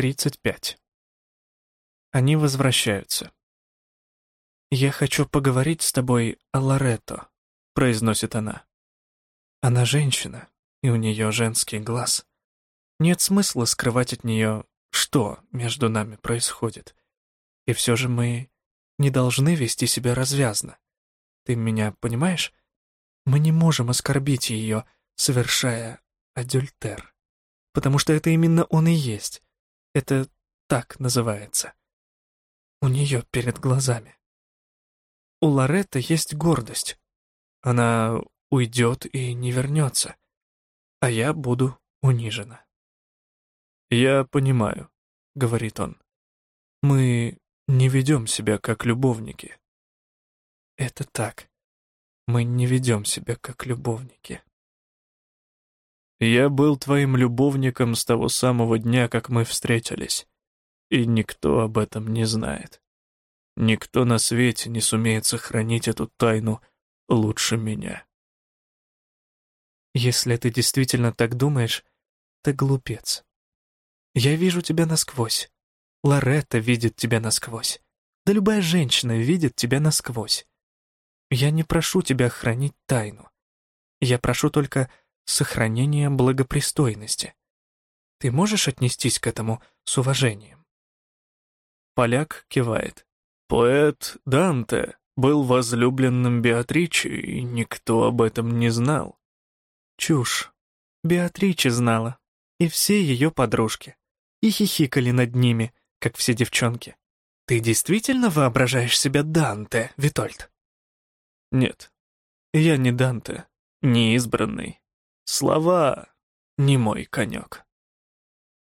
35. Они возвращаются. «Я хочу поговорить с тобой о Лоретто», — произносит она. Она женщина, и у нее женский глаз. Нет смысла скрывать от нее, что между нами происходит. И все же мы не должны вести себя развязно. Ты меня понимаешь? Мы не можем оскорбить ее, совершая адюльтер. Потому что это именно он и есть. Это так называется. У нее перед глазами. У Лоретты есть гордость. Она уйдет и не вернется. А я буду унижена. «Я понимаю», — говорит он. «Мы не ведем себя как любовники». «Это так. Мы не ведем себя как любовники». «Я был твоим любовником с того самого дня, как мы встретились, и никто об этом не знает». Никто на свете не сумеет сохранить эту тайну лучше меня. Если ты действительно так думаешь, ты глупец. Я вижу тебя насквозь. Лоретта видит тебя насквозь. Да любая женщина видит тебя насквозь. Я не прошу тебя хранить тайну. Я прошу только сохранения благопристойности. Ты можешь отнестись к этому с уважением?» Поляк кивает. Поэт Данте был возлюбленным Беатричи, и никто об этом не знал. Чушь. Беатриче знала. И все ее подружки. И хихикали над ними, как все девчонки. Ты действительно воображаешь себя Данте, Витольд? Нет, я не Данте, не избранный. Слова — не мой конек.